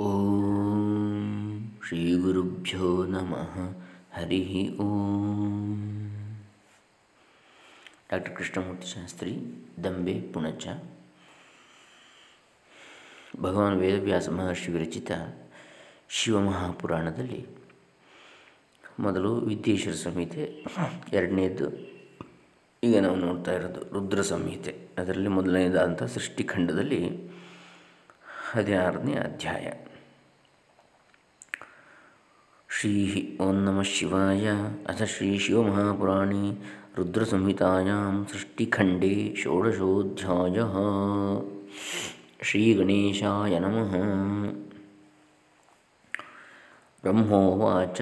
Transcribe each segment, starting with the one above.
ಓಂ ಶ್ರೀ ಗುರುಭ್ಯೋ ನಮಃ ಹರಿ ಓಂ ಡಾಕ್ಟರ್ ಕೃಷ್ಣಮೂರ್ತಿ ಶಾಸ್ತ್ರಿ ದಂಬೆ ಪುಣಚ ಭಗವಾನ್ ವೇದವ್ಯಾಸ ಮಹರ್ಷಿ ವಿರಚಿತ ಶಿವಮಹಾಪುರಾಣದಲ್ಲಿ ಮೊದಲು ವಿದ್ಯೇಶ್ವರ ಸಂಹಿತೆ ಎರಡನೇದು ಈಗ ನಾವು ನೋಡ್ತಾ ಇರೋದು ರುದ್ರ ಸಂಹಿತೆ. ಅದರಲ್ಲಿ ಮೊದಲನೇದಾದಂಥ ಸೃಷ್ಟಿಖಂಡದಲ್ಲಿ ಹದಿನಾರನೇ ಅಧ್ಯಾಯ. ಶ್ರೀ ಓಂ ನಮಃ ಶಿವಾಯ ಅಥ ಶ್ರೀ ಶಿವಮಹಾಪುರಾಣೇ ರುದ್ರಸಂಹಿತಾಯಾಂ ಸೃಷ್ಟಿಖಂಡೇ ಷೋಡಶೋಧ್ಯಾಯ ಶ್ರೀಗಣೇಶಾಯ ನಮಃ ಬ್ರಹ್ಮೋವಾಚ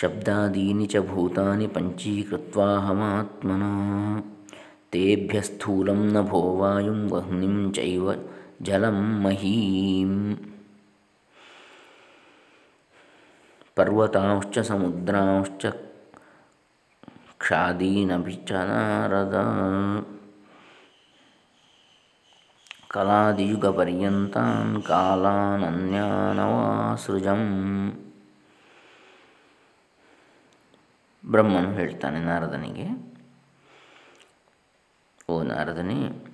ಶಬ್ದಾದೀನಿ ಚ ಭೂತಾನಿ ಪಂಚೀಕೃತ್ವಾಹಮಾತ್ಮನಾ ತೇಭ್ಯ ಸ್ಥೂಲಂ ನಭೋ ವಾಯುಂ ವಹ್ನಿಂ ಚೈವ ಜಲಂ ಪರ್ವತಾಂಶ್ಚ ಸಮುದ್ರಾಂಶ್ಚ ಕ್ಷಾದೀನಭಿ ಚ ನಾರದ ಕಲಾದಿಯುಗಪರ್ಯಂತಾನ್ ಕಾಲಾನನ್ಯಾನವಾಸೃಜಂ. ಬ್ರಹ್ಮನು ಹೇಳ್ತಾನೆ ನಾರದನಿಗೆ ಓ ನಾರದನೇ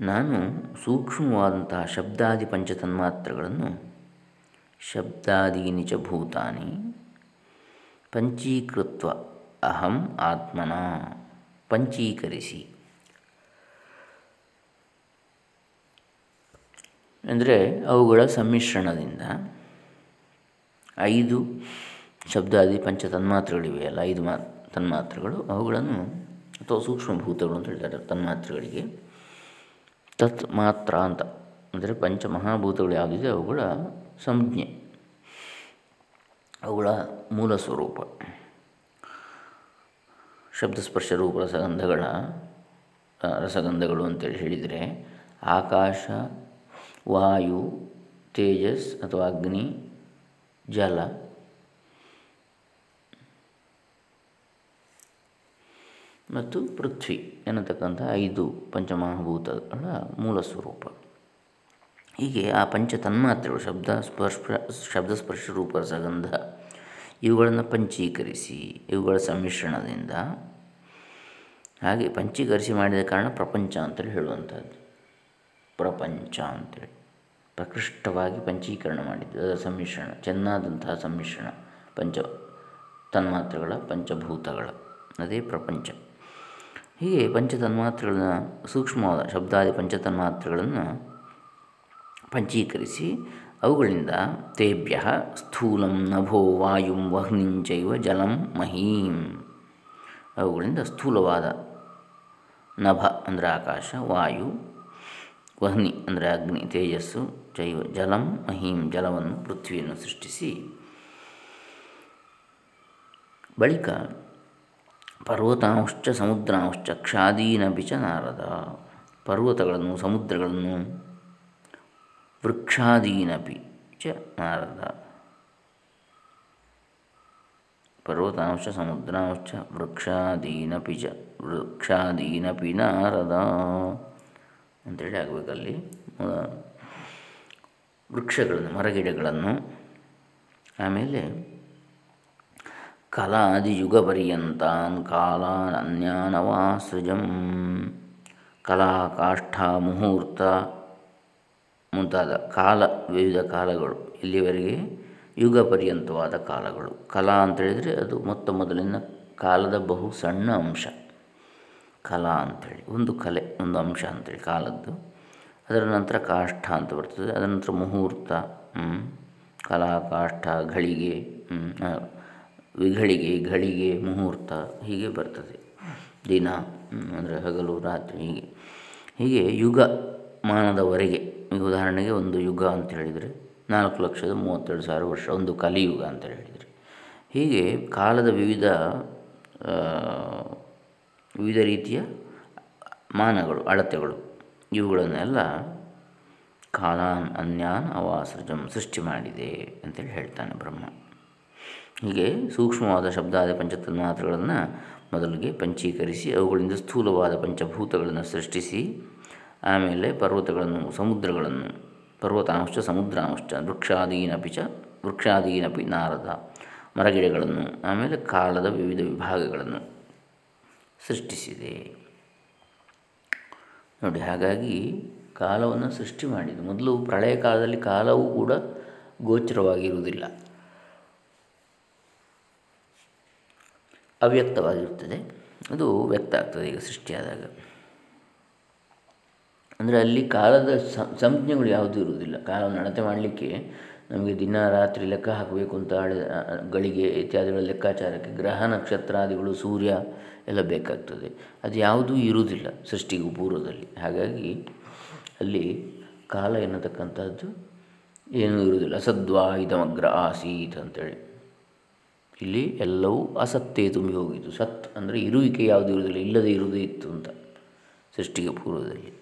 ನಾನು ಸೂಕ್ಷ್ಮವಾದಂತಹ ಶಬ್ದಾದಿ ಪಂಚತನ್ಮಾತ್ರಗಳನ್ನು ಶಬ್ದಾದಿ ನಿಜ ಭೂತಾನಿ ಪಂಚೀಕೃತ್ವ ಅಹಂ ಆತ್ಮನ ಪಂಚೀಕರಿಸಿ. ಅಂದರೆ ಅವುಗಳ ಸಮ್ಮಿಶ್ರಣದಿಂದ ಐದು ಶಬ್ದಾದಿ ಪಂಚ ತನ್ಮಾತ್ರೆಗಳಿವೆಯಲ್ಲ ಐದು ಮಾ, ತನ್ಮಾತ್ರೆಗಳು ಅವುಗಳನ್ನು ಅಥವಾ ಸೂಕ್ಷ್ಮಭೂತಗಳು ಅಂತ ಹೇಳ್ತಾರೆ ತನ್ಮಾತ್ರೆಗಳಿಗೆ. ತತ್ ಮಾತ್ರ ಅಂತ. ಅಂದರೆ ಪಂಚಮಹಾಭೂತಗಳು ಯಾವುದಿದೆ ಅವುಗಳ ಸಂಜ್ಞೆ. ಅವುಗಳ ಮೂಲ ಸ್ವರೂಪ. ಶಬ್ದಸ್ಪರ್ಶ ರೂಪ, ರಸಗಂಧಗಳ ರಸಗಂಧಗಳು ಅಂತೇಳಿ ಹೇಳಿದರೆ ಆಕಾಶ, ವಾಯು, ತೇಜಸ್ ಅಥವಾ ಅಗ್ನಿ, ಜಲ ಮತ್ತು ಪೃಥ್ವಿ ಎನ್ನತಕ್ಕಂಥ ಐದು ಪಂಚಮಹಾಭೂತಗಳ ಮೂಲ ಸ್ವರೂಪ. ಹೀಗೆ ಆ ಪಂಚ ತನ್ಮಾತ್ರೆಗಳು ಶಬ್ದ ಸ್ಪರ್ಶ ಶಬ್ದಸ್ಪರ್ಶ ರೂಪ ಸಗಂಧ, ಇವುಗಳನ್ನು ಪಂಚೀಕರಿಸಿ, ಇವುಗಳ ಸಮ್ಮಿಶ್ರಣದಿಂದ ಹಾಗೆ ಪಂಚೀಕರಿಸಿ ಮಾಡಿದ ಕಾರಣ ಪ್ರಪಂಚ ಅಂತೇಳಿ ಹೇಳುವಂಥದ್ದು. ಪ್ರಪಂಚ ಅಂತೇಳಿ. ಪ್ರಕೃಷ್ಟವಾಗಿ ಪಂಚೀಕರಣ ಮಾಡಿದ್ದು, ಅದರ ಸಮ್ಮಿಶ್ರಣ, ಚೆನ್ನಾದಂತಹ ಸಮ್ಮಿಶ್ರಣ ಪಂಚ, ತನ್ಮಾತ್ರೆಗಳ ಪಂಚಭೂತಗಳ, ಅದೇ ಪ್ರಪಂಚ. ಹೀಗೆ ಪಂಚತನ್ಮಾತ್ರೆಗಳನ್ನ, ಸೂಕ್ಷ್ಮವಾದ ಶಬ್ದಾದಿ ಪಂಚತನ್ಮಾತ್ರೆಗಳನ್ನು ಪಂಚೀಕರಿಸಿ ಅವುಗಳಿಂದ ತೇಭ್ಯ ಸ್ಥೂಲಂ ನಭೋ ವಾಯುಂ ವಹ್ನಿಂಚೈವ ಜಲಂ ಮಹೀಂ. ಅವುಗಳಿಂದ ಸ್ಥೂಲವಾದ ನಭ ಅಂದರೆ ಆಕಾಶ, ವಾಯು, ವಹ್ನಿ ಅಂದರೆ ಅಗ್ನಿ, ತೇಜಸ್ಸು ಜೈವ ಜಲಂ ಮಹೀಂ ಜಲವನ್ನು, ಪೃಥ್ವಿಯನ್ನು ಸೃಷ್ಟಿಸಿ ಬಳಿಕ ಪರ್ವತಾಂಶ್ಚ, ಸಮುದ್ರಾಂಶ್ಚ, ಕ್ಷಾದೀನಪಿ ಚ ನಾರದ. ಪರ್ವತಗಳನ್ನು, ಸಮುದ್ರಗಳನ್ನು ವೃಕ್ಷಾದೀನಪಿ ಚ ನಾರದ. ಪರ್ವತಾಂಶ ಸಮುದ್ರಾಂಶ ವೃಕ್ಷಾದೀನಪಿ ಚ, ವೃಕ್ಷಾದೀನಪಿ ನಾರದ. ಅಂತೇಳಿ ಆಗಬೇಕಲ್ಲಿ ವೃಕ್ಷಗಳನ್ನು, ಮರಗಿಡಗಳನ್ನು. ಆಮೇಲೆ ಕಲಾದಿಯುಗಪರ್ಯಂತಾನ್ ಕಾಲಾನನ್ಯಾನವಾಸೃಜಂ ಕಲಾ ಕಾಷ್ಠ ಮುಹೂರ್ತ ಮುಂತಾದ ಕಾಲ, ವಿವಿಧ ಕಾಲಗಳು ಇಲ್ಲಿವರೆಗೆ ಯುಗ ಪರ್ಯಂತವಾದ ಕಾಲಗಳು. ಕಲಾ ಅಂತೇಳಿದರೆ ಅದು ಮೊತ್ತ ಮೊದಲಿನ ಕಾಲದ ಬಹು ಸಣ್ಣ ಅಂಶ. ಕಲಾ ಅಂಥೇಳಿ ಒಂದು ಕಲೆ, ಒಂದು ಅಂಶ ಅಂಥೇಳಿ ಕಾಲದ್ದು. ಅದರ ನಂತರ ಕಾಷ್ಠ ಅಂತ ಬರ್ತದೆ, ಅದರ ನಂತರ ಮುಹೂರ್ತ ಕಲಾ ಕಾಷ್ಠ ಘಳಿಗೆ ವಿಘಳಿಗೆ ಘಳಿಗೆ ಮುಹೂರ್ತ ಹೀಗೆ ಬರ್ತದೆ. ದಿನ ಅಂದರೆ ಹಗಲು, ರಾತ್ರಿ ಹೀಗೆ. ಹೀಗೆ ಯುಗ ಮಾನದವರೆಗೆ ಉದಾಹರಣೆಗೆ ಒಂದು ಯುಗ ಅಂತ ಹೇಳಿದರೆ, ನಾಲ್ಕು ಲಕ್ಷದ ಮೂವತ್ತೆರಡು ಸಾವಿರ ವರ್ಷ, ಒಂದು ಕಲಿಯುಗ ಅಂತ ಹೇಳಿದರೆ. ಹೀಗೆ ಕಾಲದ ವಿವಿಧ ವಿವಿಧ ರೀತಿಯ ಮಾನಗಳು, ಅಳತೆಗಳು, ಇವುಗಳನ್ನೆಲ್ಲ ಕಾಲಾನ್, ಅನ್ಯಾನ್, ಅವಾಸೃಜಂ ಸೃಷ್ಟಿ ಮಾಡಿದೆ ಅಂತೇಳಿ ಹೇಳ್ತಾನೆ ಬ್ರಹ್ಮ. ಹೀಗೆ ಸೂಕ್ಷ್ಮವಾದ ಶಬ್ದಾದ ಪಂಚತನ್ಮಾತ್ರಗಳನ್ನು ಮೊದಲಿಗೆ ಪಂಚೀಕರಿಸಿ, ಅವುಗಳಿಂದ ಸ್ಥೂಲವಾದ ಪಂಚಭೂತಗಳನ್ನು ಸೃಷ್ಟಿಸಿ, ಆಮೇಲೆ ಪರ್ವತಗಳನ್ನು, ಸಮುದ್ರಗಳನ್ನು ಪರ್ವತಾಂಶ ಸಮುದ್ರಾಂಶ ವೃಕ್ಷಾದೀನಪಿ ಚ ವೃಕ್ಷಾದೀನಪಿ ನಾರದ ಮರಗಿಡಗಳನ್ನು, ಆಮೇಲೆ ಕಾಲದ ವಿವಿಧ ವಿಭಾಗಗಳನ್ನು ಸೃಷ್ಟಿಸಿದೆ. ನೋಡಿ, ಹಾಗಾಗಿ ಕಾಲವನ್ನು ಸೃಷ್ಟಿ ಮಾಡಿದೆ ಮೊದಲು ಪ್ರಳಯ ಕಾಲದಲ್ಲಿ ಕಾಲವೂ ಕೂಡ ಗೋಚರವಾಗಿರುವುದಿಲ್ಲ. ಅವ್ಯಕ್ತವಾಗಿರುತ್ತದೆ. ಅದು ವ್ಯಕ್ತ ಆಗ್ತದೆ ಈಗ ಸೃಷ್ಟಿಯಾದಾಗ. ಅಂದರೆ ಅಲ್ಲಿ ಕಾಲದ ಸಂಜ್ಞೆಗಳು ಯಾವುದೂ ಇರುವುದಿಲ್ಲ. ಕಾಲವನ್ನು ಅಳತೆ ಮಾಡಲಿಕ್ಕೆ ನಮಗೆ ದಿನ, ರಾತ್ರಿ ಲೆಕ್ಕ ಹಾಕಬೇಕು ಅಂತ ಗಳಿಗೆ ಇತ್ಯಾದಿಗಳ ಲೆಕ್ಕಾಚಾರಕ್ಕೆ ಗ್ರಹ, ನಕ್ಷತ್ರಾದಿಗಳು, ಸೂರ್ಯ ಎಲ್ಲ ಬೇಕಾಗ್ತದೆ. ಅದು ಯಾವುದೂ ಇರುವುದಿಲ್ಲ ಸೃಷ್ಟಿಗೂ ಪೂರ್ವದಲ್ಲಿ. ಹಾಗಾಗಿ ಅಲ್ಲಿ ಕಾಲ ಎನ್ನತಕ್ಕಂಥದ್ದು ಏನೂ ಇರುವುದಿಲ್ಲ. ಸದ್ವಾ ಇದಮಗ್ರ ಆಸೀತ್ ಅಂತೇಳಿ. ಇಲ್ಲಿ ಎಲ್ಲವೂ ಅಸತ್ತೇ ತುಂಬಿ ಹೋಗಿತ್ತು ಸತ್ ಅಂದರೆ ಇರುವಿಕೆ ಯಾವುದು ಇರುವುದಿಲ್ಲ, ಇಲ್ಲದೇ ಇರುವುದೇ ಇತ್ತು ಅಂತ ಸೃಷ್ಟಿಗೆ ಪೂರ್ವದಲ್ಲಿ.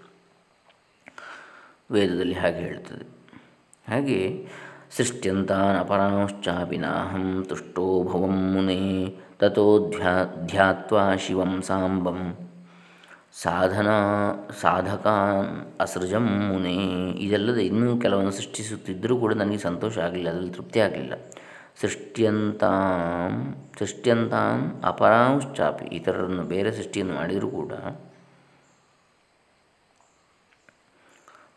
ವೇದದಲ್ಲಿ ಹಾಗೆ ಹೇಳ್ತದೆ. ಹಾಗೆ ಸೃಷ್ಟ್ಯಂತಾನ್ ಅಪರಾಂಶ್ಚಾಪಿನಾಹಂ ತುಷ್ಟೋ ಭವಂ ಮುನೆ ತಥೋ ಧ್ಯಾ, ಧ್ಯಾತ್ವಾ ಶಿವಂ ಸಾಂಬಂ. ಸಾಧನಾ, ಸಾಧಕಾನ್ ಅಸೃಜಂ ಮುನೆ. ಇದಲ್ಲದೆ ಇನ್ನೂ ಕೆಲವನ್ನು ಸೃಷ್ಟಿಸುತ್ತಿದ್ದರೂ ಕೂಡ ನನಗೆ ಸಂತೋಷ ಆಗಲಿಲ್ಲ, ಅದರಲ್ಲಿ ತೃಪ್ತಿ ಆಗಲಿಲ್ಲ. ಸೃಷ್ಟ್ಯಂತಾಂ ಸೃಷ್ಟ್ಯಂತಾಂ ಅಪರಾಂಶ್ಚಾಪಿ. ಇತರರನ್ನು ಬೇರೆ ಸೃಷ್ಟಿಯನ್ನು ಮಾಡಿದರೂ ಕೂಡ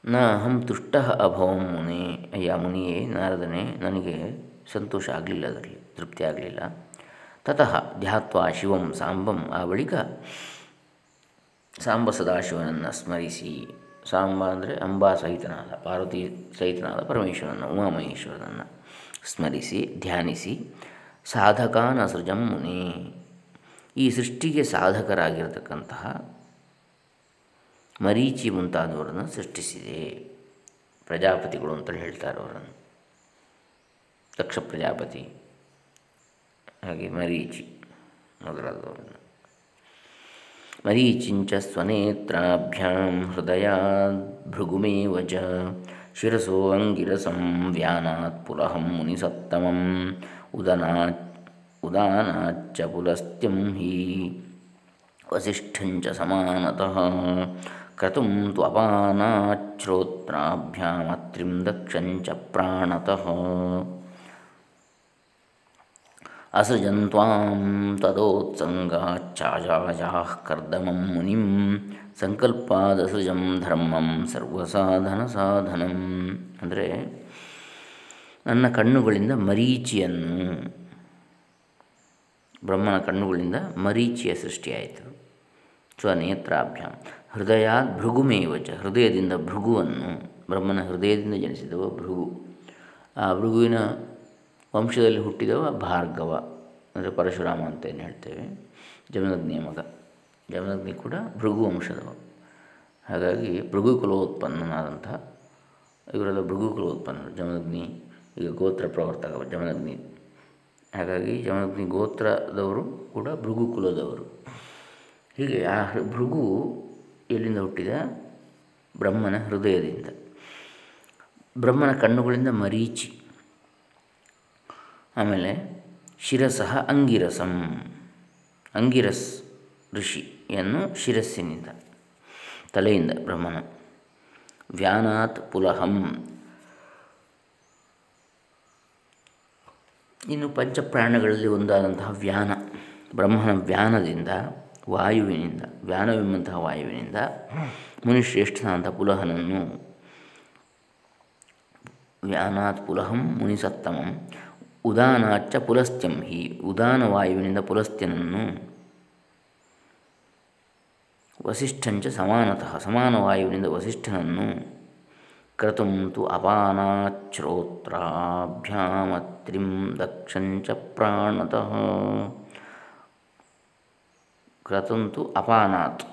ನ ಅಹಂ ತುಷ್ಟ ಅಭವಂ ಮುನಿ. ಅಯ್ಯ ಮುನಿಯೇ, ನಾರದನೇ, ನನಗೆ ಸಂತೋಷ ಆಗಲಿಲ್ಲ ಅದರಲ್ಲಿ, ತೃಪ್ತಿ ಆಗಲಿಲ್ಲ. ತತಃ ಧ್ಯಾತ್ವ ಶಿವಂ ಸಾಂಬಂ, ಆ ಬಳಿಕ ಸಾಂಬ ಸದಾಶಿವನನ್ನು ಸ್ಮರಿಸಿ. ಸಾಂಬ ಅಂದರೆ ಅಂಬಾ ಸಹಿತನಾದ, ಪಾರ್ವತಿ ಸಹಿತನಾದ ಪರಮೇಶ್ವರನ ಉಮಾಮಹೇಶ್ವರನನ್ನು. ಸ್ಮರಿಸಿ, ಧ್ಯಾನಿಸಿ ಸಾಧಕಾನ ಸೃಜಂ ಮುನಿ. ಈ ಸೃಷ್ಟಿಗೆ ಸಾಧಕರಾಗಿರತಕ್ಕಂತಹ ಮರೀಚಿ ಮುಂತಾದವರನ್ನು ಸೃಷ್ಟಿಸಿದೆ. ಪ್ರಜಾಪತಿಗಳು ಅಂತೇಳಿ ಹೇಳ್ತಾರೆ ಅವರನ್ನು ದಕ್ಷ ಪ್ರಜಾಪತಿ, ಹಾಗೆ ಮರೀಚಿ ಮೊದಲಾದವರನ್ನು. ಮರೀಚಿಂಚ ಸ್ವನೇತ್ರಾಭ್ಯಾಂ ಹೃದಯ ಭೃಗುಮೇವ ಶಿರಸೋ ಅಂಗಿರಸಂ ವ್ಯಾನಾತ್ ಪುಲಹಂ ಮುನಿಸತ್ತಮಂ ಉದನಾ ಉದಾನಾಚ್ಚ ಪುಲಸ್ತ್ಯಂ ಹಿ ವಸಿಷ್ಠಂಚ ಸಮಾನತಃ ಕ್ರತುಂ ತ್ವಪಾನಾಚ್ಛ್ರೋತ್ರಾಭ್ಯಾಮತ್ರಿಂ ದಕ್ಷಂಚ ಪ್ರಾಣತಃ ಅಸೃಜನ್ ತ್ವಾಂ ತದೋತ್ಸಂಗಾಚ್ಚಾಜಾಜಾಃ ಕರ್ದಮಂ ಮುನಿಂ ಸಂಕಲ್ಪಾದಸೃಜಂ ಧರ್ಮಂ ಸರ್ವಸಾಧನ ಸಾಧನಂ ಅಂದರೆ ನನ್ನ ಕಣ್ಣುಗಳಿಂದ ಮರೀಚಿಯನ್ನು, ಬ್ರಹ್ಮನ ಕಣ್ಣುಗಳಿಂದ ಮರೀಚಿಯ ಸೃಷ್ಟಿಯಾಯಿತು. ಸ್ವನೇತ್ರಾಭ್ಯಾಂ. ಹೃದಯಾತ್ ಭೃಗುಮೇವಚ ಹೃದಯದಿಂದ ಭೃಗುವನ್ನು, ಬ್ರಹ್ಮನ ಹೃದಯದಿಂದ ಜನಿಸಿದವ ಭೃಗು. ಆ ಭೃಗುವಿನ ವಂಶದಲ್ಲಿ ಹುಟ್ಟಿದವ ಭಾರ್ಗವ. ಅಂದರೆ ಪರಶುರಾಮ ಅಂತ ಏನು ಹೇಳ್ತೇವೆ. ಜಮನಗ್ನಿಯ ಮಗ. ಜಮನಗ್ನಿ ಕೂಡ ಭೃಗು ವಂಶದವ. ಹಾಗಾಗಿ ಭೃಗು ಕುಲೋತ್ಪನ್ನನಾದಂತಹ, ಇವರೆಲ್ಲ ಭೃಗು ಕುಲೋತ್ಪನ್ನರು. ಜಮನಗ್ನಿ ಈಗ ಗೋತ್ರ ಪ್ರವರ್ತಕ ಜಮನಗ್ನಿ ಹಾಗಾಗಿ ಜಮನಗ್ನಿ ಗೋತ್ರದವರು ಕೂಡ ಭೃಗು ಕುಲದವರು. ಹೀಗೆ ಆ ಭೃಗು ಎಲ್ಲಿಂದ ಹುಟ್ಟಿದ? ಬ್ರಹ್ಮನ ಹೃದಯದಿಂದ. ಬ್ರಹ್ಮನ ಕಣ್ಣುಗಳಿಂದ ಮರೀಚಿ. ಆಮೇಲೆ ಶಿರಸಃ ಅಂಗಿರಸಂ, ಅಂಗಿರಸ್ ಋಷಿಯನ್ನು ಶಿರಸ್ಸಿನಿಂದ, ತಲೆಯಿಂದ ಬ್ರಹ್ಮನ ವ್ಯಾನಾತ್ ಪುಲಹಂ. ಇನ್ನು ಪಂಚಪ್ರಾಣಗಳಲ್ಲಿ ಒಂದಾದಂತಹ ವ್ಯಾನ, ಬ್ರಹ್ಮನ ವ್ಯಾನದಿಂದ, ವಾಯುವಿನಿಂದ, ವ್ಯಾನವೆಂಬಂತಹ ವಾಯುವಿನಿಂದ ಮುನಿಶ್ರೇಷ್ಠನಾದ ಪುಲಹನನ್ನು ವ್ಯಾನಾತ್ ಪುಲಹಂ ಮುನಿಸತ್ತಮಂ. ಉದಾನಾಚ ಪುಲಸ್ತ್ಯಂ ಹಿ. ಉದಾನ ವಾಯುವಿನಿಂದ ಪುಲಸ್ತ್ಯನನ್ನು ವಸಿಷ್ಠಂಚ ಸಮಾನತಃ ಸಮಾನ ವಾಯುವಿನಿಂದ ವಸಿಷ್ಠನನ್ನು ಕ್ರತುಂ ತು ದಕ್ಷಂಚ ಪ್ರಾಣತಃ. ಕ್ರತಂತು ಅಪಾನಾತ್,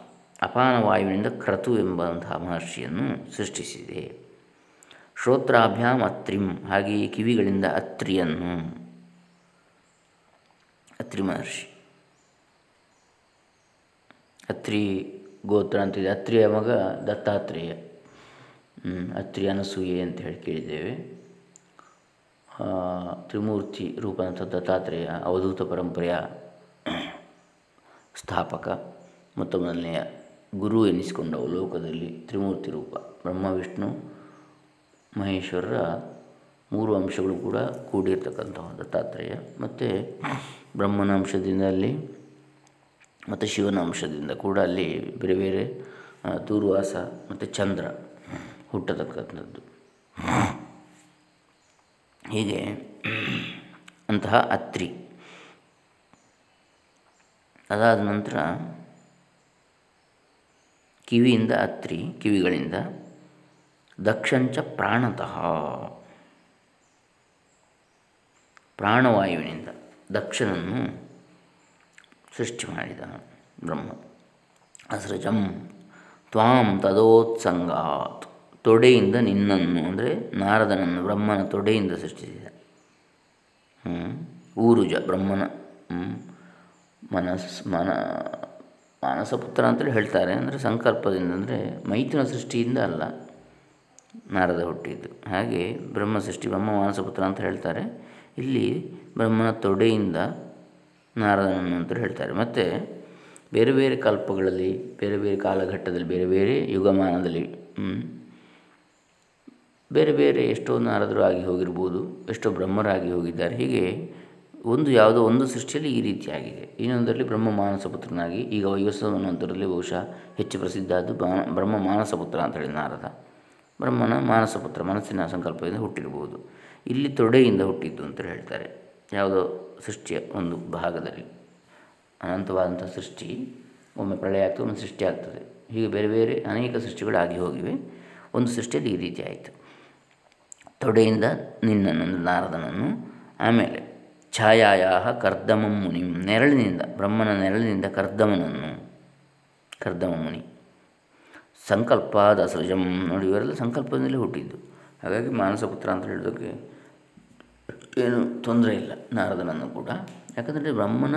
ಅಪಾನವಾಯುವಿನಿಂದ ಕ್ರತು ಎಂಬಂತಹ ಮಹರ್ಷಿಯನ್ನು ಸೃಷ್ಟಿಸಿದೆ. ಶ್ರೋತ್ರಾಭ್ಯಾಮ್ ಅತ್ರಿಂ ಹಾಗೆಯೇ ಕಿವಿಗಳಿಂದ ಅತ್ರಿಯನ್ನು, ಅತ್ರಿ ಮಹರ್ಷಿ. ಅತ್ರಿ ಗೋತ್ರ ಅಂತಿದೆ. ಅತ್ರಿಯ ಮಗ ದತ್ತಾತ್ರೇಯ. ಅತ್ರಿ ಅನಸೂಯೆ ಅಂತ ಹೇಳಿ ಕೇಳಿದ್ದೇವೆ. ತ್ರಿಮೂರ್ತಿ ರೂಪನಂಥ ದತ್ತಾತ್ರೇಯ, ಅವಧೂತ ಪರಂಪರೆಯ ಸ್ಥಾಪಕ ಮತ್ತು ಮೊದಲನೆಯ ಗುರು ಎನಿಸಿಕೊಂಡವು ಲೋಕದಲ್ಲಿ ತ್ರಿಮೂರ್ತಿ ರೂಪ. ಬ್ರಹ್ಮ, ವಿಷ್ಣು, ಮಹೇಶ್ವರರ ಮೂರು ಅಂಶಗಳು ಕೂಡ ಕೂಡಿರ್ತಕ್ಕಂಥ ದತ್ತಾತ್ರೇಯ. ಮತ್ತು ಬ್ರಹ್ಮನ ಅಂಶದಿಂದ ಅಲ್ಲಿ ಮತ್ತು ಶಿವನ ಅಂಶದಿಂದ ಕೂಡ ಅಲ್ಲಿ ಬೇರೆ ಬೇರೆ ದೂರ್ವಾಸ ಮತ್ತು ಚಂದ್ರ ಹುಟ್ಟತಕ್ಕಂಥದ್ದು. ಹೀಗೆ ಅಂತಹ ಅತ್ರಿ. ಅದಾದ ನಂತರ ಕಿವಿಯಿಂದ ಅತ್ರಿ, ಕಿವಿಗಳಿಂದ ದಕ್ಷಂಚ ಪ್ರಾಣತಃ. ಪ್ರಾಣವಾಯುವಿನಿಂದ ದಕ್ಷನನ್ನು ಸೃಷ್ಟಿ ಮಾಡಿದ ಬ್ರಹ್ಮ. ಅಸೃಜಂ ತ್ವಾಂ ತದೋತ್ಸಂಗಾತ್. ತೊಡೆಯಿಂದ ನಿನ್ನನ್ನು, ಅಂದರೆ ನಾರದನನ್ನು ಬ್ರಹ್ಮನ ತೊಡೆಯಿಂದ ಸೃಷ್ಟಿಸಿದ. ಊರುಜ ಬ್ರಹ್ಮನ ಮನಸ್, ಮನ, ಮಾನಸಪುತ್ರ ಅಂತೇಳಿ ಹೇಳ್ತಾರೆ, ಅಂದರೆ ಸಂಕಲ್ಪದಿಂದ, ಅಂದರೆ ಮೈಥುನ ಸೃಷ್ಟಿಯಿಂದ ಅಲ್ಲ, ನಾರದ ಹುಟ್ಟಿದ್ದು. ಹಾಗೆ ಬ್ರಹ್ಮ ಸೃಷ್ಟಿ, ಬ್ರಹ್ಮ ಮಾನಸಪುತ್ರ ಅಂತ ಹೇಳ್ತಾರೆ. ಇಲ್ಲಿ ಬ್ರಹ್ಮನ ತೊಡೆಯಿಂದ ನಾರದನನ್ನು ಅಂತ ಹೇಳ್ತಾರೆ. ಮತ್ತು ಬೇರೆ ಬೇರೆ ಕಲ್ಪಗಳಲ್ಲಿ, ಬೇರೆ ಬೇರೆ ಕಾಲಘಟ್ಟದಲ್ಲಿ, ಬೇರೆ ಬೇರೆ ಯುಗಮಾನದಲ್ಲಿ ಬೇರೆ ಬೇರೆ ಎಷ್ಟೋ ನಾರದರು ಆಗಿ ಹೋಗಿರ್ಬೋದು, ಎಷ್ಟೋ ಬ್ರಹ್ಮರಾಗಿ ಹೋಗಿದ್ದಾರೆ. ಹೀಗೆ ಒಂದು ಯಾವುದೋ ಒಂದು ಸೃಷ್ಟಿಯಲ್ಲಿ ಈ ರೀತಿಯಾಗಿದೆ. ಇನ್ನೊಂದರಲ್ಲಿ ಬ್ರಹ್ಮ ಮಾನಸ ಪುತ್ರನಾಗಿ ಈಗ ಅನ್ನುವಂಥದ್ರಲ್ಲಿ ಬಹುಶಃ ಹೆಚ್ಚು ಪ್ರಸಿದ್ಧ ಆದ್ದು ಬ್ರಹ್ಮ ಮಾನಸ ಪುತ್ರ ಅಂತೇಳಿ ನಾರದ. ಬ್ರಹ್ಮನ ಮಾನಸ ಪುತ್ರ ಮನಸ್ಸಿನ ಸಂಕಲ್ಪದಿಂದ ಹುಟ್ಟಿರ್ಬೋದು. ಇಲ್ಲಿ ತೊಡೆಯಿಂದ ಹುಟ್ಟಿದ್ದು ಅಂತ ಹೇಳ್ತಾರೆ. ಯಾವುದೋ ಸೃಷ್ಟಿಯ ಒಂದು ಭಾಗದಲ್ಲಿ. ಅನಂತವಾದಂಥ ಸೃಷ್ಟಿ, ಒಮ್ಮೆ ಪ್ರಳಯ ಆಗ್ತದೆ ಒಮ್ಮೆ ಸೃಷ್ಟಿ ಆಗ್ತದೆ ಹೀಗೆ ಬೇರೆ ಬೇರೆ ಅನೇಕ ಸೃಷ್ಟಿಗಳು ಆಗಿ ಹೋಗಿವೆ. ಒಂದು ಸೃಷ್ಟಿಯಲ್ಲಿ ಈ ರೀತಿ ಆಯಿತು. ತೊಡೆಯಿಂದ ನಿನ್ನನ್ನು ನಾರದನನ್ನು, ಆಮೇಲೆ ಛಾಯಾಯ ಕರ್ದಮ ಮುನಿ, ನೆರಳಿನಿಂದ, ಬ್ರಹ್ಮನ ನೆರಳಿನಿಂದ ಕರ್ದಮನನ್ನು, ಕರ್ದಮ ಮುನಿ. ಸಂಕಲ್ಪದ ಸೃಜಂ ನೋಡಿ, ಇವರೆಲ್ಲ ಸಂಕಲ್ಪದಿಂದಲೇ ಹುಟ್ಟಿದ್ದು. ಹಾಗಾಗಿ ಮಾನಸಪುತ್ರ ಅಂತ ಹೇಳೋದಕ್ಕೆ ಏನು ತೊಂದರೆ ಇಲ್ಲ ನಾರದನನ್ನು ಕೂಡ. ಯಾಕಂದರೆ ಬ್ರಹ್ಮನ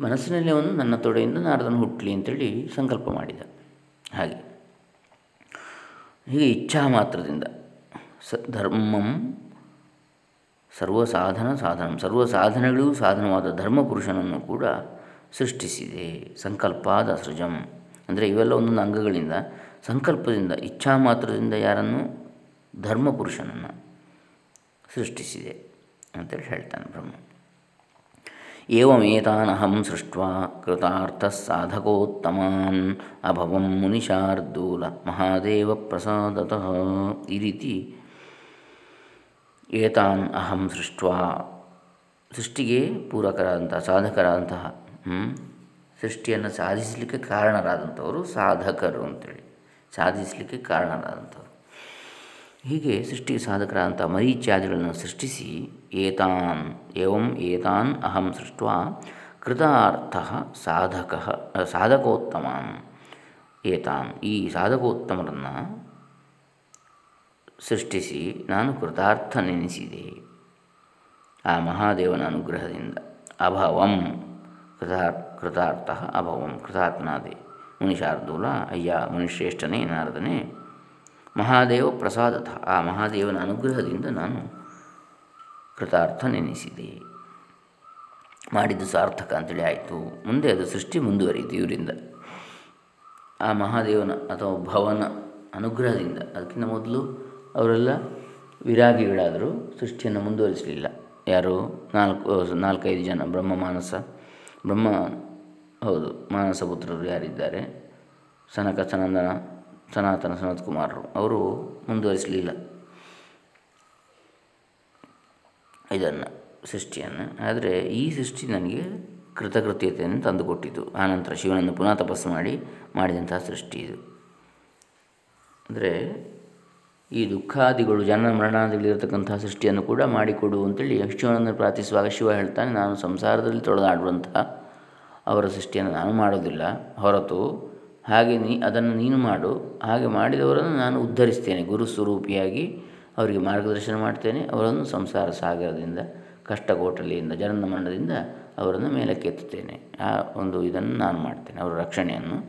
ಮನಸ್ಸಿನಲ್ಲಿ ಅವನು ನನ್ನ ತೊಡೆಯಿಂದ ನಾರದನ ಹುಟ್ಟಲಿ ಅಂತೇಳಿ ಸಂಕಲ್ಪ ಮಾಡಿದ. ಹಾಗೆ. ಹೀಗೆ ಇಚ್ಛಾ ಮಾತ್ರದಿಂದ ಸ ಧರ್ಮಂ ಸರ್ವ ಸಾಧನ. ಸಾಧನ ಸರ್ವ ಸಾಧನೆಗಳಿಗೂ ಸಾಧನವಾದ ಧರ್ಮಪುರುಷನನ್ನು ಕೂಡ ಸೃಷ್ಟಿಸಿದೆ. ಸಂಕಲ್ಪಾದ ಸೃಜಂ. ಅಂದರೆ ಇವೆಲ್ಲ ಒಂದೊಂದು ಅಂಗಗಳಿಂದ, ಸಂಕಲ್ಪದಿಂದ, ಇಚ್ಛಾ ಮಾತ್ರದಿಂದ ಯಾರನ್ನು? ಧರ್ಮಪುರುಷನನ್ನು. ಸೃಷ್ಟಿಸಿದೆ ಅಂತೇಳಿ ಹೇಳ್ತಾನೆ ಬ್ರಹ್ಮ. ಏವಮೇತಾನಹಂ ಸೃಷ್ಟ್ವಾ ಕೃತಾರ್ಥ ಸಾಧಕೋತ್ತಮಾನ್ ಅಭವಂ ಮುನಿಶಾರ್ದೂಲ ಮಹಾದೇವ ಪ್ರಸಾದತಃ ಈ ರೀತಿ ಏತಾನ್ ಅಹಂ ಸೃಷ್ಟ ಸೃಷ್ಟಿಗೆ ಪೂರಕರಾದಂತಹ ಸಾಧಕರಾದಂತಹ ಸೃಷ್ಟಿಯನ್ನು ಸಾಧಿಸಲಿಕ್ಕೆ ಕಾರಣರಾದಂಥವರು ಸಾಧಕರು ಅಂತೇಳಿ. ಸಾಧಿಸಲಿಕ್ಕೆ ಕಾರಣರಾದಂಥವ್ರು. ಹೀಗೆ ಸೃಷ್ಟಿ ಸಾಧಕರಾದಂಥ ಮರೀಚ್ಯಾದಿಗಳನ್ನು ಸೃಷ್ಟಿಸಿ ಏತಾನ್, ಏವಂ ಏತಾನ್ ಅಹಂ ಸೃಷ್ಟ ಕೃತಾರ್ಥ ಸಾಧಕ ಸಾಧಕೋತ್ತಮಾನ್ ಏತಾನ್, ಈ ಸಾಧಕೋತ್ತಮರನ್ನು ಸೃಷ್ಟಿಸಿ ನಾನು ಕೃತಾರ್ಥ ನೆನೆಸಿದೆ ಆ ಮಹಾದೇವನ ಅನುಗ್ರಹದಿಂದ. ಅಭವಂ ಕೃತಾರ್, ಕೃತಾರ್ಥ ಅಭವಂ ಕೃತಾರ್ಥನಾದೆ ಮುನಿಶಾರ್ದೂಲ, ಅಯ್ಯ ಮುನಿಶ್ರೇಷ್ಠನೇ ನಾರದನೇ. ಮಹಾದೇವ ಪ್ರಸಾದ ಆ ಮಹಾದೇವನ ಅನುಗ್ರಹದಿಂದ ನಾನು ಕೃತಾರ್ಥ ನೆನೆಸಿದೆ ಮಾಡಿದ್ದು ಸಾರ್ಥಕ ಅಂತೇಳಿ ಆಯಿತು. ಮುಂದೆ ಅದು ಸೃಷ್ಟಿ ಮುಂದುವರಿಯಿತು ಇವರಿಂದ. ಆ ಮಹಾದೇವನ ಅಥವಾ ಭವನ ಅನುಗ್ರಹದಿಂದ ಅದಕ್ಕಿಂತ ಮೊದಲು ಅವರೆಲ್ಲ ವಿರಾಗಿಗಳಾದರೂ ಸೃಷ್ಟಿಯನ್ನು ಮುಂದುವರಿಸಲಿಲ್ಲ. ಯಾರು? ನಾಲ್ಕು ನಾಲ್ಕೈದು ಜನ ಬ್ರಹ್ಮ, ಮಾನಸ, ಬ್ರಹ್ಮ, ಹೌದು, ಮಾನಸ ಪುತ್ರರು ಯಾರಿದ್ದಾರೆ? ಸನಕ, ಸನಂದನ ಸನಾತನ ಸನತ್ ಕುಮಾರರು ಅವರು ಮುಂದುವರಿಸಲಿಲ್ಲ. ಇದನ್ನು, ಸೃಷ್ಟಿಯನ್ನು. ಆದರೆ ಈ ಸೃಷ್ಟಿ ನನಗೆ ಕೃತಕೃತ್ಯತೆಯನ್ನು ತಂದುಕೊಟ್ಟಿತು. ಆನಂತರ ಶಿವನನ್ನು ಪುನಃ ತಪಸ್ಸು ಮಾಡಿ, ಮಾಡಿದಂತಹ ಸೃಷ್ಟಿ ಇದು. ಅಂದರೆ ಈ ದುಃಖಾದಿಗಳು ಜನ ಮರಣಾದಿಗಳಿರತಕ್ಕಂತಹ ಸೃಷ್ಟಿಯನ್ನು ಕೂಡ ಮಾಡಿಕೊಡು ಅಂತೇಳಿ ಶಿವನನ್ನು ಪ್ರಾರ್ಥಿಸುವಾಗ ಶಿವ ಹೇಳ್ತಾನೆ, ನಾನು ಸಂಸಾರದಲ್ಲಿ ತೊಳೆದಾಡುವಂತಹ ಅವರ ಸೃಷ್ಟಿಯನ್ನು ನಾನು ಮಾಡೋದಿಲ್ಲ. ಹೊರತು ಹಾಗೆ ನೀ ಅದನ್ನು ನೀನು ಮಾಡು. ಹಾಗೆ ಮಾಡಿದವರನ್ನು ನಾನು ಉದ್ಧರಿಸ್ತೇನೆ. ಗುರು ಸ್ವರೂಪಿಯಾಗಿ ಅವರಿಗೆ ಮಾರ್ಗದರ್ಶನ ಮಾಡ್ತೇನೆ. ಅವರನ್ನು ಸಂಸಾರ ಸಾಗರದಿಂದ, ಕಷ್ಟಕೋಟಲಿಯಿಂದ ಜನನ ಮರಣದಿಂದ ಅವರನ್ನು ಮೇಲಕ್ಕೆತ್ತುತ್ತೇನೆ ಆ ಒಂದು ಇದನ್ನು ನಾನು ಮಾಡ್ತೇನೆ. ಅವರ ರಕ್ಷಣೆಯನ್ನು.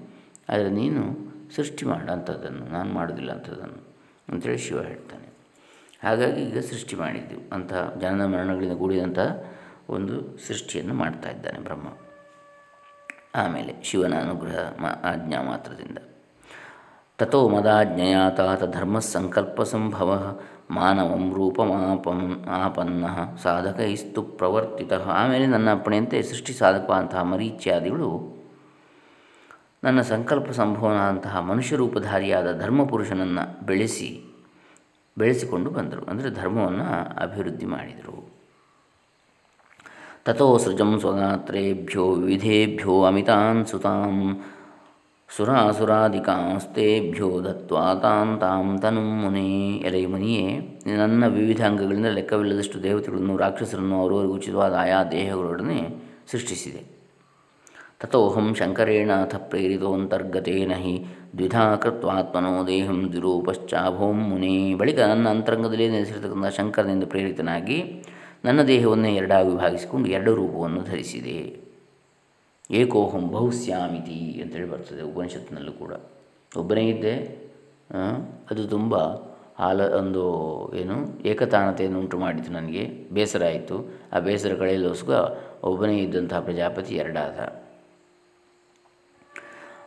ಆದರೆ ನೀನು ಸೃಷ್ಟಿ ಮಾಡು ಅಂಥದ್ದನ್ನು. ನಾನು ಮಾಡೋದಿಲ್ಲ ಅಂಥದ್ದನ್ನು. ಅಂತೇಳಿ ಶಿವ ಹೇಳ್ತಾನೆ. ಹಾಗಾಗಿ ಈಗ ಸೃಷ್ಟಿ ಮಾಡಿದ್ದೆವು ಅಂತಹ ಜನನ ಮರಣಗಳಿಂದ ಕೂಡಿದಂತಹ ಒಂದು ಸೃಷ್ಟಿಯನ್ನು ಮಾಡ್ತಾ ಇದ್ದಾನೆ ಬ್ರಹ್ಮ. ಆಮೇಲೆ ಶಿವನ ಅನುಗ್ರಹ ಮ, ಆಜ್ಞಾ ಮಾತ್ರದಿಂದ. ತಥೋ ಮದಾಜ್ಞೆಯಾತಾತ ಧರ್ಮ ಸಂಕಲ್ಪ ಸಂಭವ ಮಾನವಂ ರೂಪಮಾಪಂ ಆಪನ್ನ ಸಾಧಕೈಸ್ತು ಪ್ರವರ್ತಿತ. ಆಮೇಲೆ ನನ್ನ ಅಪ್ಪಣೆಯಂತೆ ಸೃಷ್ಟಿ ಸಾಧಕವಾದಂತಹ ಮರೀಚ್ಯಾದಿಗಳು ನನ್ನ ಸಂಕಲ್ಪ ಸಂಭವನಾದಂತಹ ಮನುಷ್ಯ ರೂಪಧಾರಿಯಾದ ಧರ್ಮಪುರುಷನನ್ನು ಬೆಳೆಸಿ, ಬೆಳೆಸಿಕೊಂಡು ಬಂದರು. ಅಂದರೆ ಧರ್ಮವನ್ನು ಅಭಿವೃದ್ಧಿ ಮಾಡಿದರು. ತಥೋ ಸೃಜಂ ಸ್ವಗಾತ್ರೇಭ್ಯೋ ವಿವಿಧೇಭ್ಯೋ ಅಮಿತಾನ್ ಸುತಾಂ ಸುರಾಸುರಾಧಿಕಾಂಸ್ತೇಭ್ಯೋ ದತ್ವಾ ತಾಂ ತಾಂ ತನು ಮುನಿ ಎಲೆ ಮುನಿಯೇ ನನ್ನ ವಿವಿಧ ಅಂಗಗಳಿಂದ ಲೆಕ್ಕವಿಲ್ಲದಷ್ಟು ದೇವತೆಗಳನ್ನು, ರಾಕ್ಷಸರನ್ನು ಅವರವರಿಗೆ ಉಚಿತವಾದ ಆಯಾ ದೇಹಗಳೊಡನೆ ಸೃಷ್ಟಿಸಿದೆ। ತಥೋಹಂ ಶಂಕರೇಣಾಥ ಪ್ರೇರಿತೋಂತರ್ಗತೇನ ಹಿ ದ್ವಿಧಾ ಕೃತ್ವಾತ್ಮನೋ ದೇಹಂ ದ್ವಿರೂಪಶ್ಚಾಭೋಂ ಮುನಿ। ಬಳಿಕ ನನ್ನ ಅಂತರಂಗದಲ್ಲಿ ನೆಲೆಸಿರತಕ್ಕಂಥ ಶಂಕರನಿಂದ ಪ್ರೇರಿತನಾಗಿ ನನ್ನ ದೇಹವನ್ನೇ ಎರಡಾಗಿ ವಿಭಾಗಿಸಿಕೊಂಡು ಎರಡು ರೂಪವನ್ನು ಧರಿಸಿದೆ. ಏಕೋಹಂ ಬಹುಸ್ಯಾಮಿತಿ ಅಂತೇಳಿ ಬರ್ತದೆ ಉಪನಿಷತ್ತಿನಲ್ಲೂ ಕೂಡ. ಒಬ್ಬನೇ ಇದ್ದೆ ಅದು ತುಂಬ ಆಲ ಒಂದು ಏನು, ಏಕತಾನತೆಯನ್ನು ಉಂಟು ಮಾಡಿತು ನನಗೆ, ಬೇಸರ ಆಯಿತು. ಆ ಬೇಸರ ಕಳೆಯಲೋಸ್ಕರ ಒಬ್ಬನೇ ಇದ್ದಂತಹ ಪ್ರಜಾಪತಿ ಎರಡಾದ.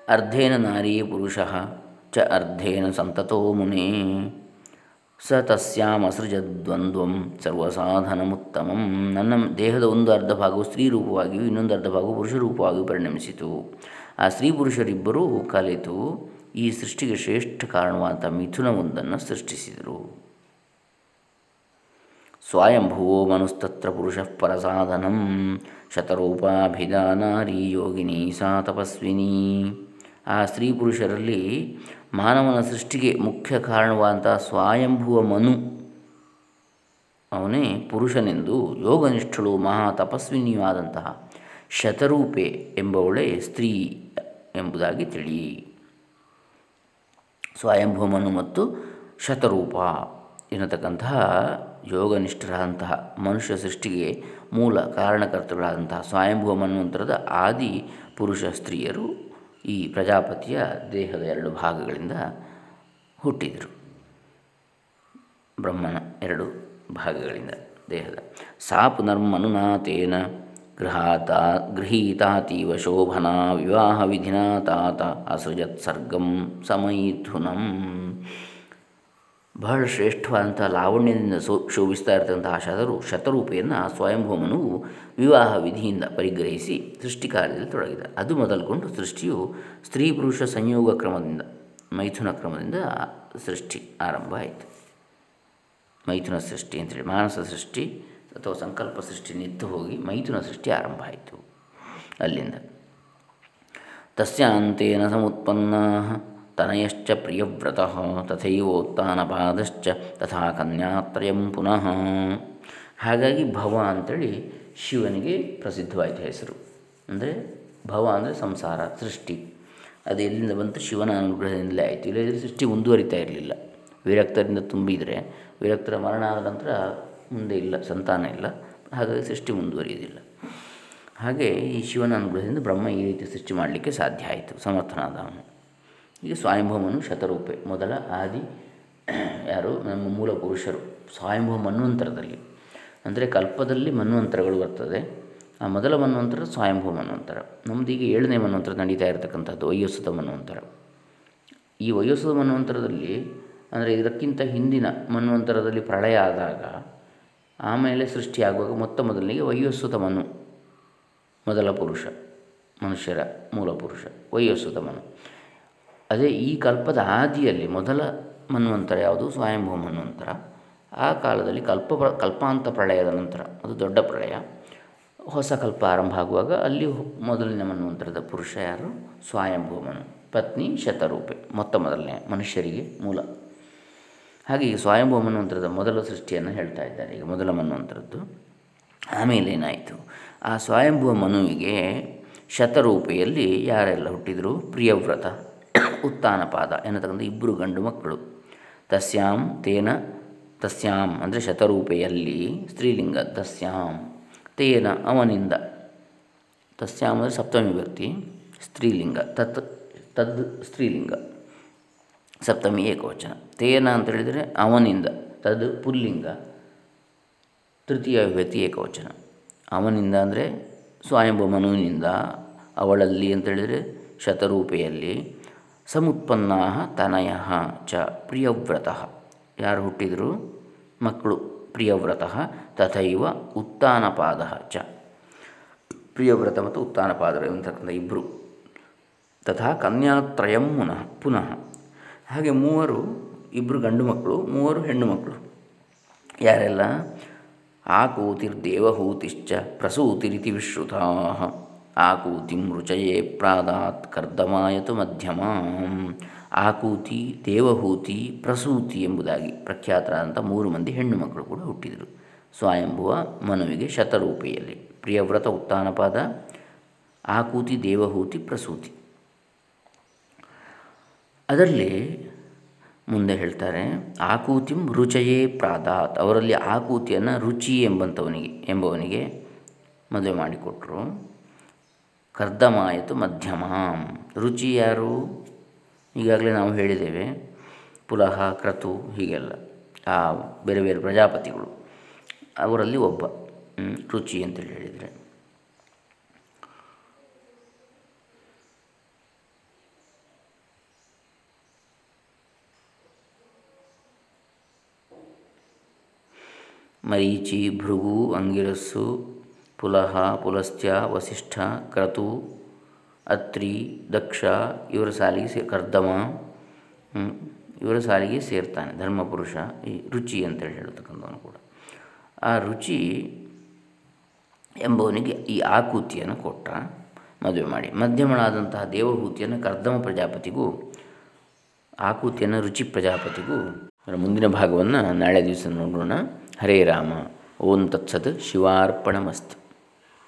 ಅರ್ಧೇನ ನಾರಿಯೇ ಪುರುಷ ಚ ಅರ್ಧೇನ ಸಂತತೋ ಮುನೇ. ಸ ತಸ್ಯಾಮಸೃಜದ್ವಂದ್ವಂ ಸರ್ವಸಾಧನಮುತ್ತಮಂ. ನನ್ನ ದೇಹದ ಒಂದು ಅರ್ಧ ಭಾಗವು ಸ್ತ್ರೀ ರೂಪವಾಗಿಯೂ ಇನ್ನೊಂದು ಅರ್ಧ ಭಾಗವು ಪುರುಷ ರೂಪವಾಗಿಯೂ ಪರಿಣಮಿಸಿತು. ಆ ಸ್ತ್ರೀ ಪುರುಷರಿಬ್ಬರೂ ಕಲಿತು ಈ ಸೃಷ್ಟಿಗೆ ಶ್ರೇಷ್ಠ ಕಾರಣವಾದ ಮಿಥುನವೊಂದನ್ನು ಸೃಷ್ಟಿಸಿದರು. ಸ್ವಯಂಭುವೋ ಮನುಸ್ತತ್ರ ಪುರುಷ ಪರಸಾಧನಂ. ಶತರೂಪಾಭಿಧಾನಾರಿ ಯೋಗಿನಿ ಸಾ ತಪಸ್ವಿನಿ. ಆ ಸ್ತ್ರೀ ಪುರುಷರಲ್ಲಿ ಮಾನವನ ಸೃಷ್ಟಿಗೆ ಮುಖ್ಯ ಕಾರಣವಾದಂಥ ಸ್ವಯಂಭುವ ಮನು. ಅವನೇ ಪುರುಷನೆಂದು ಯೋಗನಿಷ್ಠಳು ಮಹಾ ತಪಸ್ವಿನಿಯೂ ಆದಂತಹ ಶತರೂಪೆ ಎಂಬವಳೆ ಸ್ತ್ರೀ ಎಂಬುದಾಗಿ ತಿಳಿ ಸ್ವಯಂಭೂಮನು ಮತ್ತು ಶತರೂಪ ಎನ್ನತಕ್ಕಂತಹ ಯೋಗನಿಷ್ಠರಾದಂತಹ ಮನುಷ್ಯ ಸೃಷ್ಟಿಗೆ ಮೂಲ ಕಾರಣಕರ್ತಗಳಾದಂತಹ ಸ್ವಾಯಂಭುವ ಮನ್ವಂತರದ ಆದಿ ಪುರುಷ ಸ್ತ್ರೀಯರು ಈ ಪ್ರಜಾಪತಿಯ ದೇಹದ ಎರಡು ಭಾಗಗಳಿಂದ ಹುಟ್ಟಿದರು. ಬ್ರಹ್ಮನ ಎರಡು ಭಾಗಗಳಿಂದ ದೇಹದ. ಸಾ ಪುನರ್ಮನುನಾಥೇನ ಗೃಹಾತ ಗೃಹೀತಾತೀವ ಶೋಭನಾ ವಿವಾಹ ವಿಧಿನಾ ತಾತ ಅಸೃಜತ್ ಸರ್ಗಂ ಸಮೈಥುನಂ. ಬಹಳ ಶ್ರೇಷ್ಠವಾದಂಥ ಲಾವಣ್ಯದಿಂದ ಸೋ, ಶೋಭಿಸ್ತಾ ಇರತಕ್ಕಂತಹ ಶತರು, ಶತರೂಪೆಯನ್ನು ಸ್ವಯಂಭೂಮನು ವಿವಾಹ ವಿಧಿಯಿಂದ ಪರಿಗ್ರಹಿಸಿ ಸೃಷ್ಟಿ ಕಾರ್ಯದಲ್ಲಿ ತೊಡಗಿದ. ಅದು ಮೊದಲುಗೊಂಡು ಸೃಷ್ಟಿಯು ಸ್ತ್ರೀ ಪುರುಷ ಸಂಯೋಗ ಕ್ರಮದಿಂದ, ಮೈಥುನ ಕ್ರಮದಿಂದ ಸೃಷ್ಟಿ ಆರಂಭ ಆಯಿತು. ಮೈಥುನ ಸೃಷ್ಟಿ ಅಂತೇಳಿ ಮಾನಸ ಸೃಷ್ಟಿ ಅಥವಾ ಸಂಕಲ್ಪ ಸೃಷ್ಟಿ ನಿಂತು ಹೋಗಿ ಮೈಥುನ ಸೃಷ್ಟಿ ಆರಂಭ ಆಯಿತು ಅಲ್ಲಿಂದ. ತಸ್ಯಾಂತೇನ ಸಮುತ್ಪನ್ನ ತನಯಶ್ಚ ಪ್ರಿಯವ್ರತಃ ತಥೈವೋತ್ಥಾನಪಾದಶ್ಚ ತಥಾ ಕನ್ಯಾತ್ರಯಂ ಪುನಃ. ಹಾಗಾಗಿ ಭವ ಅಂಥೇಳಿ ಶಿವನಿಗೆ ಪ್ರಸಿದ್ಧವಾಯಿತು ಹೆಸರು. ಅಂದರೆ ಭವ ಅಂದರೆ ಸಂಸಾರ, ಸೃಷ್ಟಿ. ಅದು ಎಲ್ಲಿಂದ ಬಂತು? ಶಿವನ ಅನುಗ್ರಹದಿಂದಲೇ ಆಯಿತು. ಇಲ್ಲದಿದ್ದರೆ ಸೃಷ್ಟಿ ಮುಂದುವರಿತಾ ಇರಲಿಲ್ಲ. ವಿರಕ್ತರಿಂದ ತುಂಬಿದರೆ, ವಿರಕ್ತರ ಮರಣ ಆದ ನಂತರ ಮುಂದೆ ಇಲ್ಲ, ಸಂತಾನ ಇಲ್ಲ. ಹಾಗಾಗಿ ಸೃಷ್ಟಿ ಮುಂದುವರಿಯೋದಿಲ್ಲ ಹಾಗೆ ಈ ಶಿವನ ಅನುಗ್ರಹದಿಂದ ಬ್ರಹ್ಮ ಈ ರೀತಿ ಸೃಷ್ಟಿ ಮಾಡಲಿಕ್ಕೆ ಸಾಧ್ಯ ಆಯಿತು. ಸಮರ್ಥನಾದ ಅವನು ಈಗ ಸ್ವಯಂಭೂಮನು ಶತರೂಪೆ. ಮೊದಲ ಆದಿ ಯಾರು? ನಮ್ಮ ಮೂಲ ಪುರುಷರು. ಸ್ವಯಂಭೂ ಮನ್ವಂತರದಲ್ಲಿ. ಅಂದರೆ ಕಲ್ಪದಲ್ಲಿ ಮನ್ವಂತರಗಳು ಬರ್ತದೆ. ಆ ಮೊದಲ ಮನ್ವಂತರ ಸ್ವಯಂಭೂ ಮನ್ವಂತರ. ನಮ್ಮದು ಈಗ ಏಳನೇ ಮನ್ವಂತರ ನಡೀತಾ ಇರತಕ್ಕಂಥದ್ದು ವಯೋಸದ ಮನ್ವಂತರ. ಈ ವಯೋಸದ ಮನ್ವಂತರದಲ್ಲಿ, ಅಂದರೆ ಇದಕ್ಕಿಂತ ಹಿಂದಿನ ಮನ್ವಂತರದಲ್ಲಿ ಪ್ರಳಯ ಆದಾಗ, ಆಮೇಲೆ ಸೃಷ್ಟಿಯಾಗುವಾಗ ಮೊತ್ತ ಮೊದಲಿಗೆ ವಯೋಸ್ಸುತ ಮನು. ಮೊದಲ ಪುರುಷ, ಮನುಷ್ಯರ ಮೂಲ ಪುರುಷ ವಯೋಸ್ಸುತ ಮನು. ಅದೇ ಈ ಕಲ್ಪದ ಆದಿಯಲ್ಲಿ ಮೊದಲ ಮನ್ವಂತರ ಯಾವುದು? ಸ್ವಯಂಭೂ ಮನ್ವಂತರ. ಆ ಕಾಲದಲ್ಲಿ ಕಲ್ಪ ಕಲ್ಪಾಂತ ಪ್ರಳಯದ ನಂತರ, ಅದು ದೊಡ್ಡ ಪ್ರಳಯ. ಹೊಸ ಕಲ್ಪ ಆರಂಭ ಆಗುವಾಗ ಅಲ್ಲಿ ಮೊದಲಿನ ಮನ್ವಂತರದ ಪುರುಷ ಯಾರು? ಸ್ವಯಂಭೂಮನು ಪತ್ನಿ ಶತರೂಪೆ ಮೊತ್ತ ಮೊದಲನೇ ಮನುಷ್ಯರಿಗೆ ಮೂಲ. ಹಾಗೆ ಈ ಸ್ವಯಂಭೂ ಮನ್ವಂತರದ ಮೊದಲ ಸೃಷ್ಟಿಯನ್ನು ಹೇಳ್ತಾ ಇದ್ದಾರೆ, ಈಗ ಮೊದಲ ಮನ್ವಂತರದ್ದು. ಆಮೇಲೆ ಏನಾಯಿತು? ಆ ಸ್ವಯಂಭೂ ಮನುವಿಗೆ ಶತರೂಪೆಯಲ್ಲಿ ಯಾರೆಲ್ಲ ಹುಟ್ಟಿದರು? ಪ್ರಿಯವ್ರತ. ಉತ್ಥಾನಪಾದ ಎನ್ನತಕ್ಕಂಥ ಇಬ್ಬರು ಗಂಡು ಮಕ್ಕಳು. ತಸ್ಯಾಂ ತೇನ ತಸ್ಯಾಂ ಅಂದರೆ ಶತರೂಪೆಯಲ್ಲಿ ಸ್ತ್ರೀಲಿಂಗ ತಸ್ಯಾಂ. ತೇನ ಅವನಿಂದ. ತಸ್ಯಾಂ ಅಂದರೆ ಸಪ್ತಮಿ ವ್ಯಕ್ತಿ, ಸ್ತ್ರೀಲಿಂಗ ತತ್ ತದ್ ಸ್ತ್ರೀಲಿಂಗ. ಸಪ್ತಮಿ ಏಕವಚನ. ತೇನ ಅಂತ ಹೇಳಿದರೆ ಅವನಿಂದ, ತದ್ ಪುಲ್ಲಿಂಗ. ತೃತೀಯ ವ್ಯಕ್ತಿ ಏಕವಚನ. ಅವನಿಂದ ಅಂದರೆ ಸ್ವಯಂಭ ಮನುವಿನಿಂದ, ಅವಳಲ್ಲಿ ಅಂತೇಳಿದರೆ ಶತರೂಪೆಯಲ್ಲಿ ಸಮುತ್ಪನ್ನ ತನಯ ಚ ಪ್ರಿಯವ್ರತ. ಯಾರು ಹುಟ್ಟಿದರು? ಮಕ್ಕಳು ಪ್ರಿಯವ್ರತ ತಥೈವ ಉತ್ತಾನಪಾದ ಚ. ಪ್ರಿಯವ್ರತ ಮತ್ತು ಉತ್ತಾನಪಾದರು ಎಂತಕ್ಕಂಥ ಇಬ್ಬರು ತಥಾ ಕನ್ಯಾತ್ರಯಂ ಪುನಃ ಪುನಃ. ಹಾಗೆ ಮೂವರು ಇಬ್ಬರು ಗಂಡು ಮಕ್ಕಳು, ಮೂವರು ಹೆಣ್ಣು ಮಕ್ಕಳು. ಯಾರೆಲ್ಲ? ಆಕೂತಿರ್ದೇವಹೂತಿಶ್ಚ ಪ್ರಸೂತಿರಿತಿ ವಿಶ್ರುತಾ ಆಕೂತಿಂ ರುಚಯೇ ಪ್ರಾದಾತ್ ಕರ್ದಮಾಯತು ಮಧ್ಯಮ. ಆಕೂತಿ, ದೇವಹೂತಿ, ಪ್ರಸೂತಿ ಎಂಬುದಾಗಿ ಪ್ರಖ್ಯಾತರಾದಂಥ ಮೂರು ಮಂದಿ ಹೆಣ್ಣು ಮಕ್ಕಳು ಕೂಡ ಹುಟ್ಟಿದರು. ಸ್ವಯಂಭುವ ಮನುವಿಗೆ ಶತರೂಪೆಯಲ್ಲಿ. ಪ್ರಿಯವ್ರತ ಉತ್ಥಾನಪಾದ ಆಕೂತಿ, ದೇವಹೂತಿ, ಪ್ರಸೂತಿ. ಅದರಲ್ಲಿ ಮುಂದೆ ಹೇಳ್ತಾರೆ, ಆಕೂತಿಂ ರುಚಯೇ ಪ್ರಾದಾತ್. ಅವರಲ್ಲಿ ಆಕೂತಿಯನ್ನು ರುಚಿ ಎಂಬಂಥವನಿಗೆ, ಎಂಬವನಿಗೆ ಮದುವೆ ಮಾಡಿಕೊಟ್ರು. ಕರ್ದಮಾಯಿತು ಮಧ್ಯಮ. ರುಚಿ ಯಾರು? ಈಗಾಗಲೇ ನಾವು ಹೇಳಿದ್ದೇವೆ. ಪುಲಹ, ಕ್ರತು ಹೀಗೆಲ್ಲ. ಆ ಬೇರೆ ಬೇರೆ ಪ್ರಜಾಪತಿಗಳು. ಅವರಲ್ಲಿ ಒಬ್ಬ. ರುಚಿ ಅಂತೇಳಿ ಹೇಳಿದರೆ. ಮರೀಚಿ, ಭೃಗು, ಅಂಗಿರಸ್ಸು ಪುಲಹ, ಪುಲಸ್ತ್ಯ, ವಸಿಷ್ಠ, ಕ್ರತು, ಅತ್ರಿ, ದಕ್ಷ ಇವರ ಸಾಲಿಗೆ ಸೇ, ಕರ್ದಮ ಇವರ ಸಾಲಿಗೆ ಸೇರ್ತಾನೆ ಧರ್ಮಪುರುಷ ಈ ರುಚಿ ಅಂತೇಳಿ ಹೇಳ್ತಕ್ಕಂಥವನು ಕೂಡ. ಆ ರುಚಿ ಎಂಬವನಿಗೆ ಈ ಆಕೂತಿಯನ್ನು ಕೊಟ್ಟ, ಮದುವೆ ಮಾಡಿ. ಮಧ್ಯಮಳಾದಂತಹ ದೇವಹೂತಿಯನ್ನು ಕರ್ದಮ ಪ್ರಜಾಪತಿಗೂ, ಆಕೂತಿಯನ್ನು ರುಚಿ ಪ್ರಜಾಪತಿಗೂ ಮುಂದಿನ ಭಾಗವನ್ನು ನಾಳೆ ದಿವಸ ನೋಡೋಣ. ಹರೇ ರಾಮ. ಓಂ ತತ್ಸತ್. ಶಿವಾರ್ಪಣಮಸ್ತು.